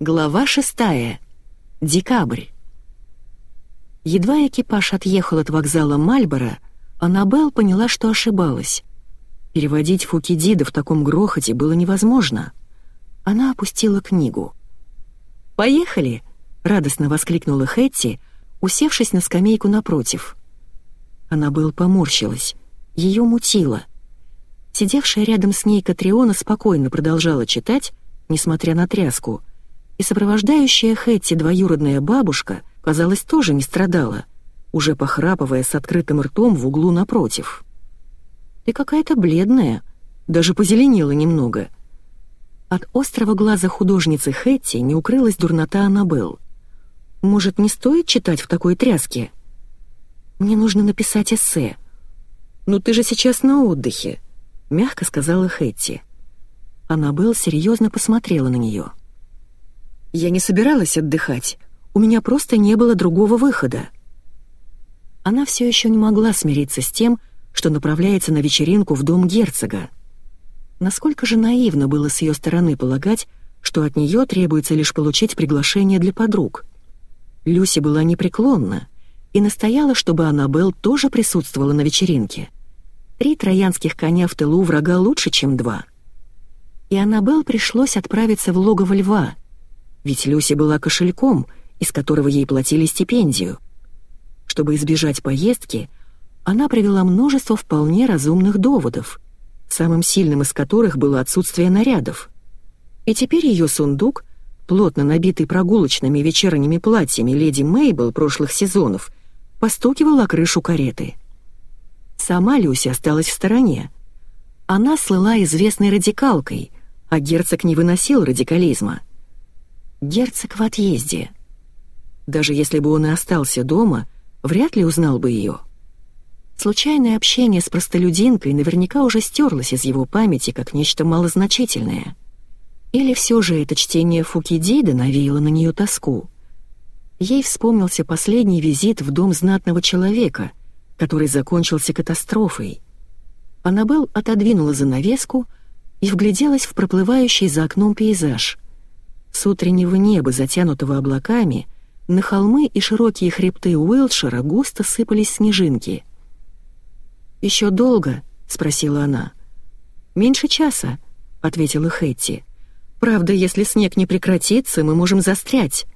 Глава шестая. Декабрь. Едва экипаж отъехал от вокзала Мальборо, Аннабелл поняла, что ошибалась. Переводить Фукидида в таком грохоте было невозможно. Она опустила книгу. «Поехали!» — радостно воскликнула Хэтти, усевшись на скамейку напротив. Аннабелл поморщилась. Ее мутило. Сидевшая рядом с ней Катриона спокойно продолжала читать, несмотря на тряску — и сопровождающая Хэтти двоюродная бабушка, казалось, тоже не страдала, уже похрапывая с открытым ртом в углу напротив. «Ты какая-то бледная, даже позеленела немного». От острого глаза художницы Хэтти не укрылась дурнота Аннабелл. «Может, не стоит читать в такой тряске?» «Мне нужно написать эссе». «Ну ты же сейчас на отдыхе», — мягко сказала Хэтти. Аннабелл серьезно посмотрела на нее. Я не собиралась отдыхать, у меня просто не было другого выхода. Она все еще не могла смириться с тем, что направляется на вечеринку в дом герцога. Насколько же наивно было с ее стороны полагать, что от нее требуется лишь получить приглашение для подруг. Люси была непреклонна и настояла, чтобы Аннабелл тоже присутствовала на вечеринке. Три троянских коня в тылу врага лучше, чем два. И Аннабелл пришлось отправиться в логово льва — ведь Люси была кошельком, из которого ей платили стипендию. Чтобы избежать поездки, она привела множество вполне разумных доводов, самым сильным из которых было отсутствие нарядов. И теперь ее сундук, плотно набитый прогулочными вечерними платьями леди Мейбл прошлых сезонов, постукивал о крышу кареты. Сама Люси осталась в стороне. Она слыла известной радикалкой, а герцог не выносил радикализма — Герцог в отъезде. Даже если бы он и остался дома, вряд ли узнал бы ее. Случайное общение с простолюдинкой наверняка уже стерлось из его памяти как нечто малозначительное. Или все же это чтение Фукидида навеяло на нее тоску. Ей вспомнился последний визит в дом знатного человека, который закончился катастрофой. Аннабелл отодвинула занавеску и вгляделась в проплывающий за окном пейзаж — с утреннего неба, затянутого облаками, на холмы и широкие хребты Уилшера густо сыпались снежинки. «Еще долго?» — спросила она. «Меньше часа», — ответила Хэтти. «Правда, если снег не прекратится, мы можем застрять.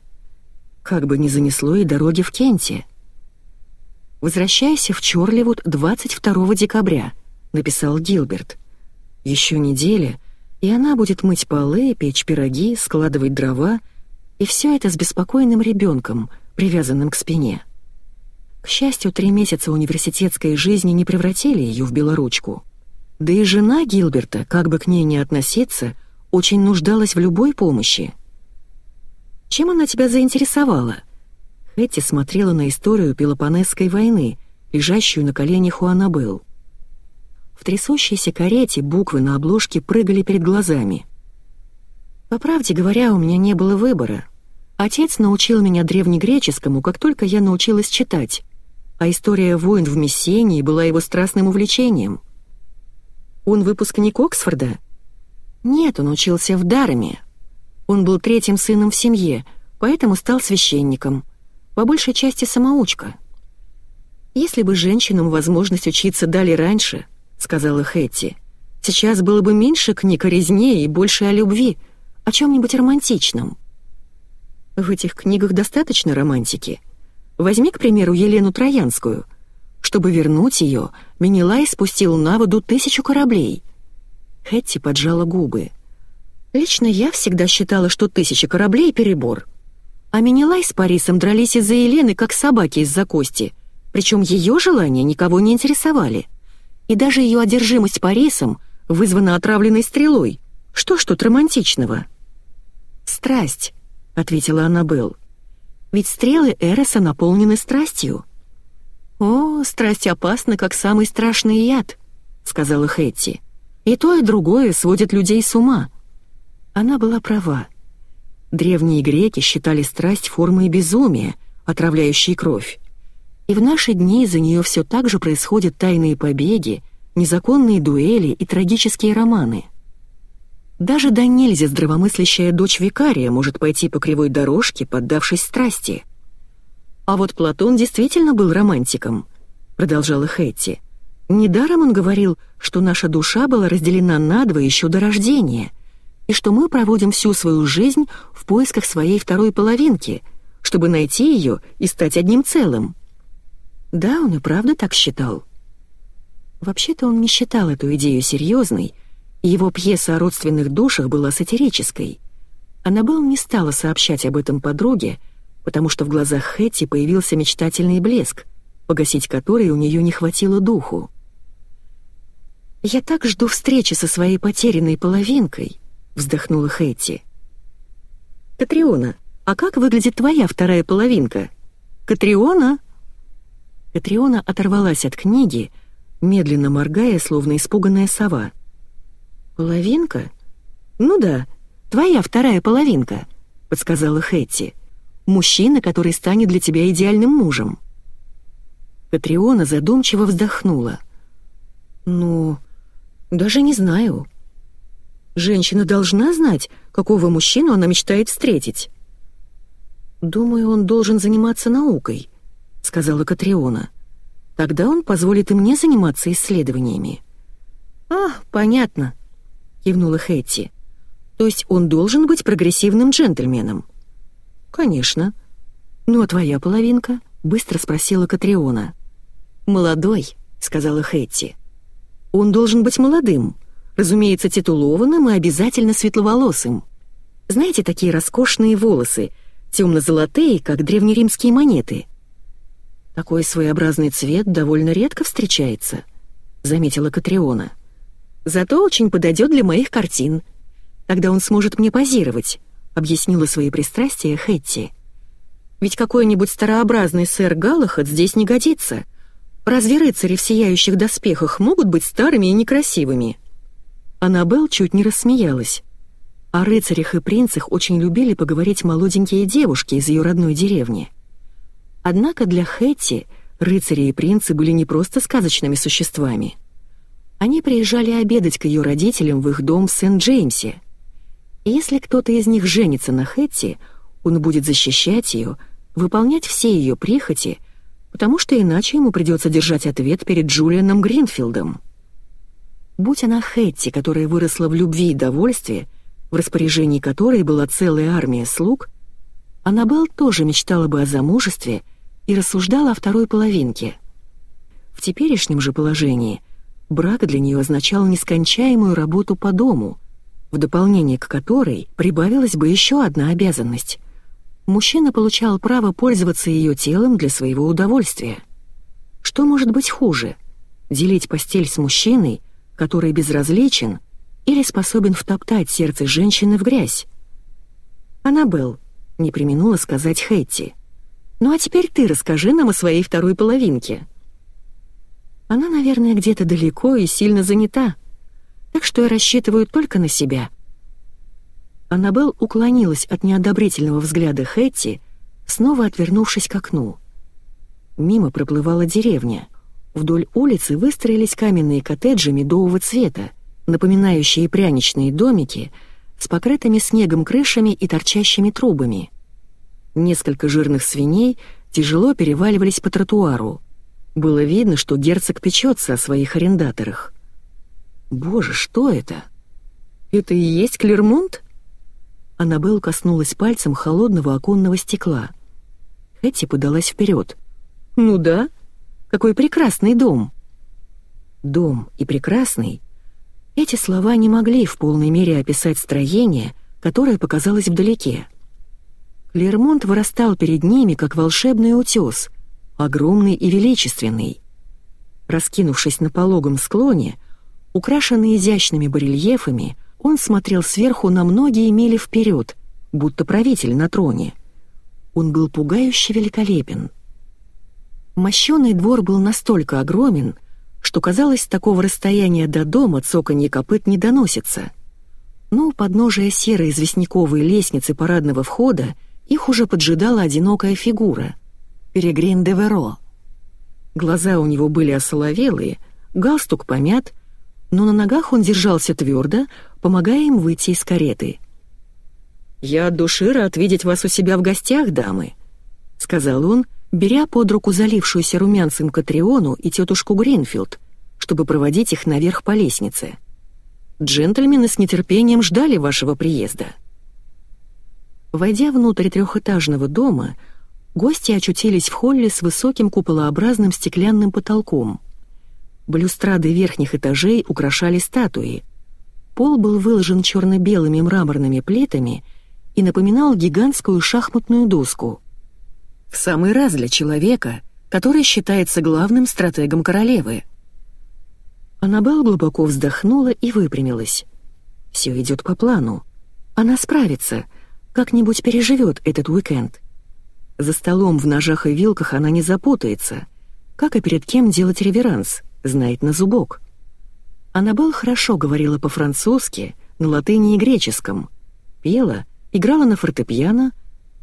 Как бы ни занесло и дороги в Кенте». «Возвращайся в Чорливуд 22 декабря», — написал Гилберт. «Еще неделя, и она будет мыть полы, печь пироги, складывать дрова, и все это с беспокойным ребенком, привязанным к спине. К счастью, три месяца университетской жизни не превратили ее в белоручку. Да и жена Гилберта, как бы к ней ни относиться, очень нуждалась в любой помощи. «Чем она тебя заинтересовала?» Хэтти смотрела на историю Пелопонесской войны, лежащую на коленях у Аннабелл. В трясущейся карете буквы на обложке прыгали перед глазами. По правде говоря, у меня не было выбора. Отец научил меня древнегреческому, как только я научилась читать, а история войн в Мессении была его страстным увлечением. Он выпускник Оксфорда? Нет, он учился в Дараме. Он был третьим сыном в семье, поэтому стал священником. По большей части самоучка. Если бы женщинам возможность учиться дали раньше, сказала Хэтти. «Сейчас было бы меньше книг о резне и больше о любви, о чем-нибудь романтичном». «В этих книгах достаточно романтики. Возьми, к примеру, Елену Троянскую. Чтобы вернуть ее, Менелай спустил на воду тысячу кораблей». Хэтти поджала губы. «Лично я всегда считала, что тысяча кораблей — перебор. А Менелай с Парисом дрались из-за Елены, как собаки из-за кости, причем ее желания никого не интересовали и даже ее одержимость Парисом вызвана отравленной стрелой. Что ж тут романтичного?» «Страсть», — ответила Аннабелл. «Ведь стрелы Эроса наполнены страстью». «О, страсть опасна, как самый страшный яд», — сказала Хэтти. «И то, и другое сводит людей с ума». Она была права. Древние греки считали страсть формой безумия, отравляющей кровь. И в наши дни из-за нее все так же происходят тайные побеги, незаконные дуэли и трагические романы. Даже до нельзя здравомыслящая дочь викария может пойти по кривой дорожке, поддавшись страсти. А вот Платон действительно был романтиком, продолжала Хэтти. Недаром он говорил, что наша душа была разделена надвое еще до рождения, и что мы проводим всю свою жизнь в поисках своей второй половинки, чтобы найти ее и стать одним целым. Да, он и правда так считал. Вообще-то он не считал эту идею серьезной, и его пьеса о родственных душах была сатирической. Аннабелл не стала сообщать об этом подруге, потому что в глазах Хэти появился мечтательный блеск, погасить который у нее не хватило духу. «Я так жду встречи со своей потерянной половинкой», — вздохнула Хэти. «Катриона, а как выглядит твоя вторая половинка?» «Катриона?» Катриона оторвалась от книги, медленно моргая, словно испуганная сова. «Половинка? Ну да, твоя вторая половинка», — подсказала Хэтти. «Мужчина, который станет для тебя идеальным мужем». Катриона задумчиво вздохнула. «Ну, даже не знаю. Женщина должна знать, какого мужчину она мечтает встретить. «Думаю, он должен заниматься наукой», — сказала Катриона. «Тогда он позволит и мне заниматься исследованиями». «А, понятно», — кивнула Хэтти. «То есть он должен быть прогрессивным джентльменом?» «Конечно». «Ну а твоя половинка?» — быстро спросила Катриона. «Молодой», — сказала Хэтти. Он должен быть молодым, разумеется, титулованным и обязательно светловолосым. Знаете, такие роскошные волосы, темно-золотые, как древнеримские монеты. Такой своеобразный цвет довольно редко встречается, заметила Катриона. Зато очень подойдет для моих картин. Тогда он сможет мне позировать, объяснила свои пристрастия Хэтти. Ведь какой-нибудь старообразный сэр Галахад здесь не годится. Разве рыцари в сияющих доспехах могут быть старыми и некрасивыми?» Аннабелл чуть не рассмеялась. О рыцарях и принцах очень любили поговорить молоденькие девушки из ее родной деревни. Однако для Хэтти рыцари и принцы были не просто сказочными существами. Они приезжали обедать к ее родителям в их дом в Сент-Джеймсе. Если кто-то из них женится на Хэтти, он будет защищать ее, выполнять все ее прихоти — потому что иначе ему придется держать ответ перед Джулианом Гринфилдом. Будь она Хэтти, которая выросла в любви и довольстве, в распоряжении которой была целая армия слуг, Аннабелл тоже мечтала бы о замужестве и рассуждала о второй половинке. В теперешнем же положении брак для нее означал нескончаемую работу по дому, в дополнение к которой прибавилась бы еще одна обязанность — мужчина получал право пользоваться ее телом для своего удовольствия. Что может быть хуже? Делить постель с мужчиной, который безразличен или способен втоптать сердце женщины в грязь? «Аннабелл», — не применула сказать Хэтти. «Ну а теперь ты расскажи нам о своей второй половинке». Она, наверное, где-то далеко и сильно занята, так что я рассчитываю только на себя — Аннабелл уклонилась от неодобрительного взгляда Хэтти, снова отвернувшись к окну. Мимо проплывала деревня. Вдоль улицы выстроились каменные коттеджи медового цвета, напоминающие пряничные домики с покрытыми снегом крышами и торчащими трубами. Несколько жирных свиней тяжело переваливались по тротуару. Было видно, что герцог печется о своих арендаторах. «Боже, что это? Это и есть Клермонт?» Аннабелл коснулась пальцем холодного оконного стекла. Хэтти подалась вперед. «Ну да, какой прекрасный дом!» «Дом и прекрасный» — эти слова не могли в полной мере описать строение, которое показалось вдалеке. Клермонт вырастал перед ними, как волшебный утес, огромный и величественный. Раскинувшись на пологом склоне, украшенный изящными барельефами, он смотрел сверху на многие мили вперед, будто правитель на троне. Он был пугающе великолепен. Мощеный двор был настолько огромен, что казалось, такого расстояния до дома цоканье копыт не доносится. Но у подножия серой известняковой лестницы парадного входа их уже поджидала одинокая фигура — Перегрин де Веро. Глаза у него были осоловелые, галстук помят, но на ногах он держался твердо, помогая им выйти из кареты. «Я от души рад видеть вас у себя в гостях, дамы», — сказал он, беря под руку залившуюся румянцем Катриону и тетушку Гринфилд, чтобы проводить их наверх по лестнице. «Джентльмены с нетерпением ждали вашего приезда». Войдя внутрь трехэтажного дома, гости очутились в холле с высоким куполообразным стеклянным потолком. Балюстрады верхних этажей украшали статуи. Пол был выложен черно-белыми мраморными плитами — и напоминал гигантскую шахматную доску. В самый раз для человека, который считается главным стратегом королевы. Аннабелл глубоко вздохнула и выпрямилась. Все идет по плану. Она справится, как-нибудь переживет этот уикенд. За столом в ножах и вилках она не запутается. Как и перед кем делать реверанс, знает на зубок. Аннабелл хорошо говорила по-французски, на латыни и греческом. Пела играла на фортепиано,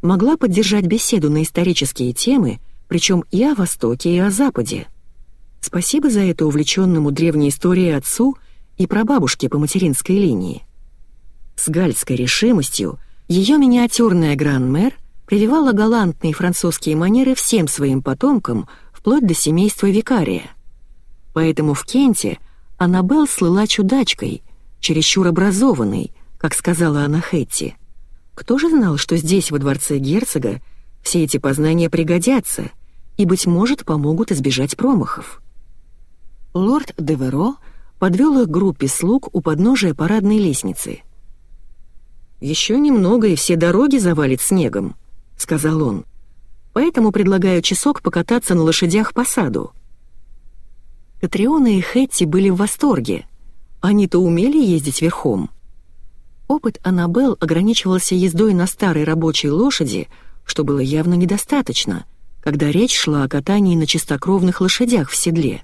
могла поддержать беседу на исторические темы, причем и о Востоке, и о Западе. Спасибо за это увлеченному древней историей отцу и прабабушке по материнской линии. С гальской решимостью ее миниатюрная гран-мэр прививала галантные французские манеры всем своим потомкам, вплоть до семейства викария. Поэтому в Кенте Аннабелл слыла чудачкой, чересчур образованной, как сказала Анна Хэтти. Кто же знал, что здесь, во дворце герцога, все эти познания пригодятся и, быть может, помогут избежать промахов? Лорд Деверо подвел их группе слуг у подножия парадной лестницы. «Еще немного, и все дороги завалит снегом», — сказал он. «Поэтому предлагаю часок покататься на лошадях по саду». Катриона и Хэтти были в восторге. Они-то умели ездить верхом. Опыт Аннабелл ограничивался ездой на старой рабочей лошади, что было явно недостаточно, когда речь шла о катании на чистокровных лошадях в седле.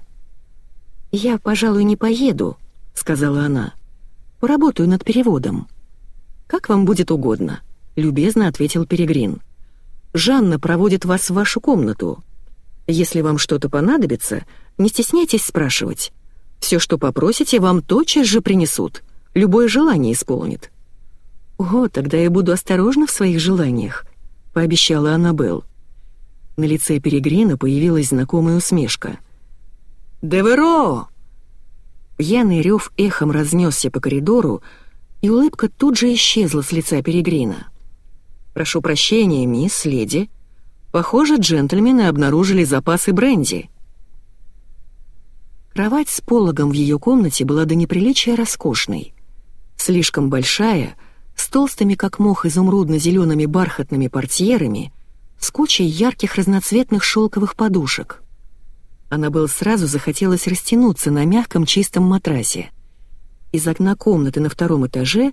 «Я, пожалуй, не поеду», — сказала она. «Поработаю над переводом». «Как вам будет угодно», — любезно ответил Перегрин. «Жанна проводит вас в вашу комнату. Если вам что-то понадобится, не стесняйтесь спрашивать. Все, что попросите, вам тотчас же принесут. Любое желание исполнит». «О, тогда я буду осторожна в своих желаниях», — пообещала Аннабелл. На лице Перегрина появилась знакомая усмешка. «Деверо!» Пьяный рев эхом разнесся по коридору, и улыбка тут же исчезла с лица Перегрина. «Прошу прощения, мисс, леди. Похоже, джентльмены обнаружили запасы бренди». Кровать с пологом в ее комнате была до неприличия роскошной. Слишком большая — с толстыми, как мох, изумрудно-зелеными бархатными портьерами, с кучей ярких разноцветных шелковых подушек. Аннабелл сразу захотелось растянуться на мягком чистом матрасе. Из окна комнаты на втором этаже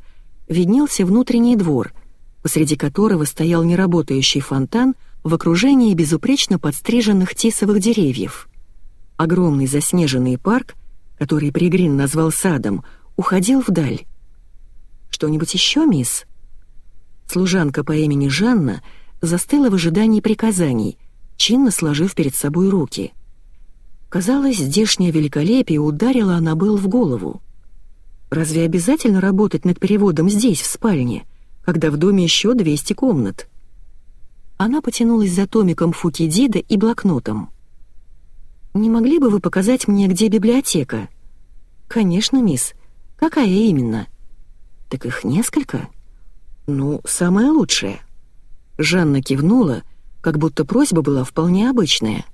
виднелся внутренний двор, посреди которого стоял неработающий фонтан в окружении безупречно подстриженных тисовых деревьев. Огромный заснеженный парк, который Пригрин назвал садом, уходил вдаль. «Что-нибудь еще, мисс?» Служанка по имени Жанна застыла в ожидании приказаний, чинно сложив перед собой руки. Казалось, здешнее великолепие ударило Аннабелл в голову. Разве обязательно работать над переводом здесь, в спальне, когда в доме еще 200 комнат? Она потянулась за томиком Фукидида и блокнотом. «Не могли бы вы показать мне, где библиотека?» «Конечно, мисс. Какая именно?» «Так их несколько?» «Ну, самое лучшее». Жанна кивнула, как будто просьба была вполне обычная.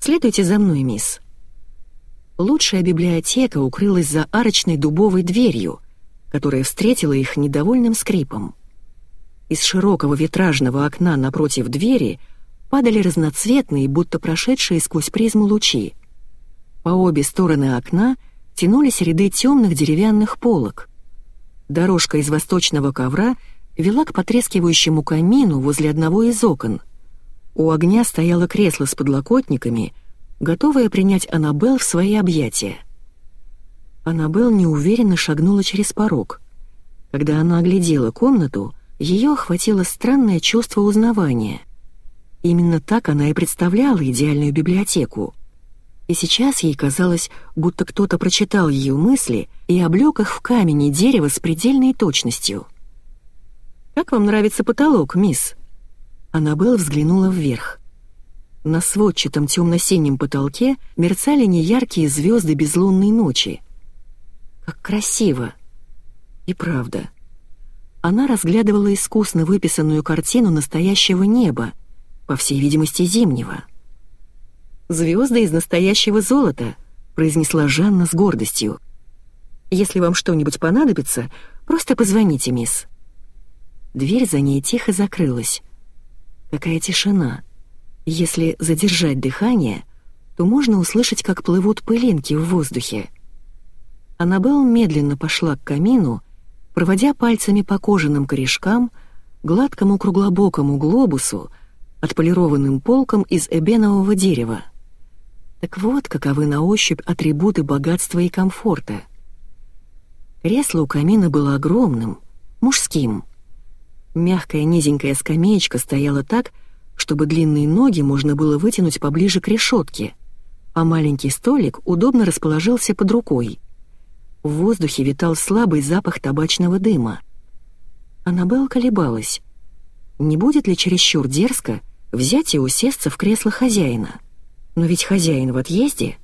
«Следуйте за мной, мисс». Лучшая библиотека укрылась за арочной дубовой дверью, которая встретила их недовольным скрипом. Из широкого витражного окна напротив двери падали разноцветные, будто прошедшие сквозь призму лучи. По обе стороны окна тянулись ряды темных деревянных полок. Дорожка из восточного ковра вела к потрескивающему камину возле одного из окон. У огня стояло кресло с подлокотниками, готовое принять Аннабелл в свои объятия. Аннабелл неуверенно шагнула через порог. Когда она оглядела комнату, ее охватило странное чувство узнавания. Именно так она и представляла идеальную библиотеку. И сейчас ей казалось, будто кто-то прочитал ее мысли и облек их в камень и дерево с предельной точностью. «Как вам нравится потолок, мисс?» Аннабелл взглянула вверх. На сводчатом темно-синем потолке мерцали неяркие звезды безлунной ночи. Как красиво! И правда. Она разглядывала искусно выписанную картину настоящего неба, по всей видимости, зимнего. «Звезды из настоящего золота», — произнесла Жанна с гордостью. «Если вам что-нибудь понадобится, просто позвоните, мисс». Дверь за ней тихо закрылась. Какая тишина. Если задержать дыхание, то можно услышать, как плывут пылинки в воздухе. Аннабелл медленно пошла к камину, проводя пальцами по кожаным корешкам, гладкому круглобокому глобусу, отполированным полком из эбенового дерева. Так вот, каковы на ощупь атрибуты богатства и комфорта. Кресло у камина было огромным, мужским. Мягкая низенькая скамеечка стояла так, чтобы длинные ноги можно было вытянуть поближе к решетке, а маленький столик удобно расположился под рукой. В воздухе витал слабый запах табачного дыма. Аннабелл колебалась. Не будет ли чересчур дерзко взять и усесться в кресло хозяина? Но ведь хозяин в отъезде.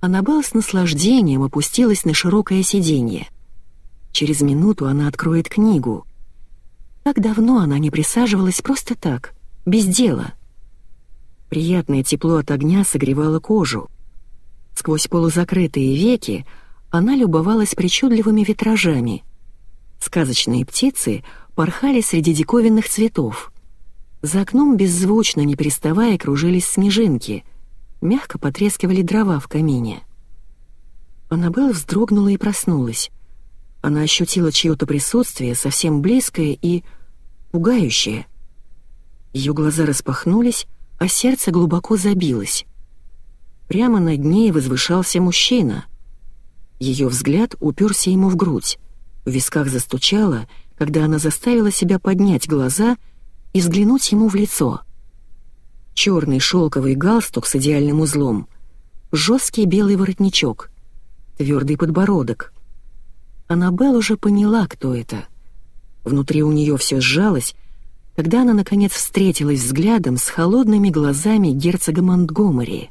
Аннабелл с наслаждением опустилась на широкое сиденье. Через минуту она откроет книгу. Как давно она не присаживалась просто так — без дела. Приятное тепло от огня согревало кожу. Сквозь полузакрытые веки она любовалась причудливыми витражами. Сказочные птицы порхали среди диковинных цветов. За окном беззвучно, не переставая, кружились снежинки. Мягко потрескивали дрова в камине. Аннабелл вздрогнула и проснулась. Она ощутила чьё-то присутствие, совсем близкое и пугающее — ее глаза распахнулись, а сердце глубоко забилось. Прямо над ней возвышался мужчина. Ее взгляд уперся ему в грудь. В висках застучало, когда она заставила себя поднять глаза и взглянуть ему в лицо. Черный шелковый галстук с идеальным узлом, жесткий белый воротничок, твердый подбородок. Аннабелл уже поняла, кто это. Внутри у нее все сжалось, когда она, наконец, встретилась взглядом с холодными глазами герцога Монтгомери.